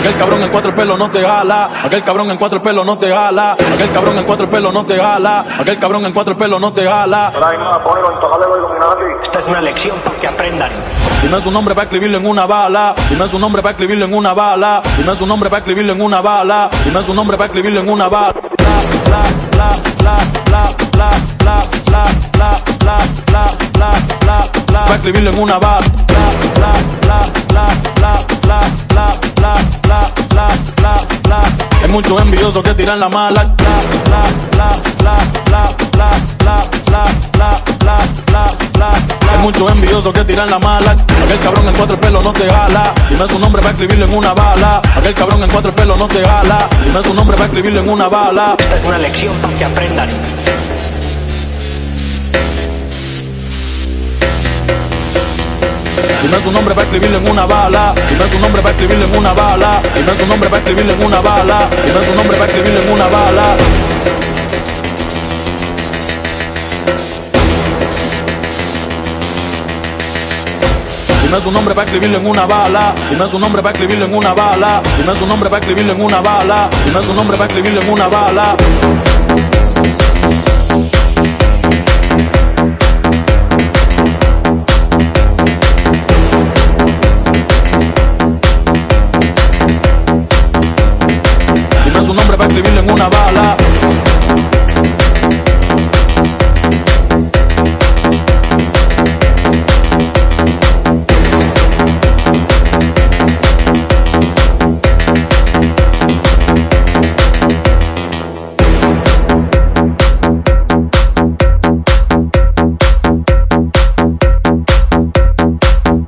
Aquel cabrón en cuatro pelos no te jala. Aquel cabrón en cuatro pelos no te jala. Aquel cabrón en cuatro pelos no te jala. Aquel cabrón en cuatro pelos no te jala. Esta es una lección para que aprendan. Dime su nombre para escribirlo en una bala. Dime su nombre para escribirlo en una bala. Dime su nombre para escribirlo en una bala. Dime su nombre para escribirlo en una bala. La, la, la, la, la, la, la, la, la, la, la, la, la, Para escribirlo en una bala. La, la, la, Hay muchos envidiosos que tiran la mala. La, la, la, la, la, la, la, la, la, la, la, la. Hay muchos envidiosos que tiran la mala. Aquel cabrón en cuatro pelos no te jala. Dime su nombre para escribirlo en una bala. Aquel cabrón en cuatro pelos no te jala. Dime su nombre para escribirlo en una bala. Esta es una lección para que aprendan. Dime su nombre para escribirlo en una bala. Dime su nombre para escribirlo en una bala. Dime su nombre para escribirlo en una bala. Dime su nombre para escribirlo en una bala. Dime su nombre para escribirlo en una bala. Dime su nombre para escribirlo en una bala. Dime su nombre para escribirlo en una bala. Dime su nombre en una bala. escribirlo en una bala.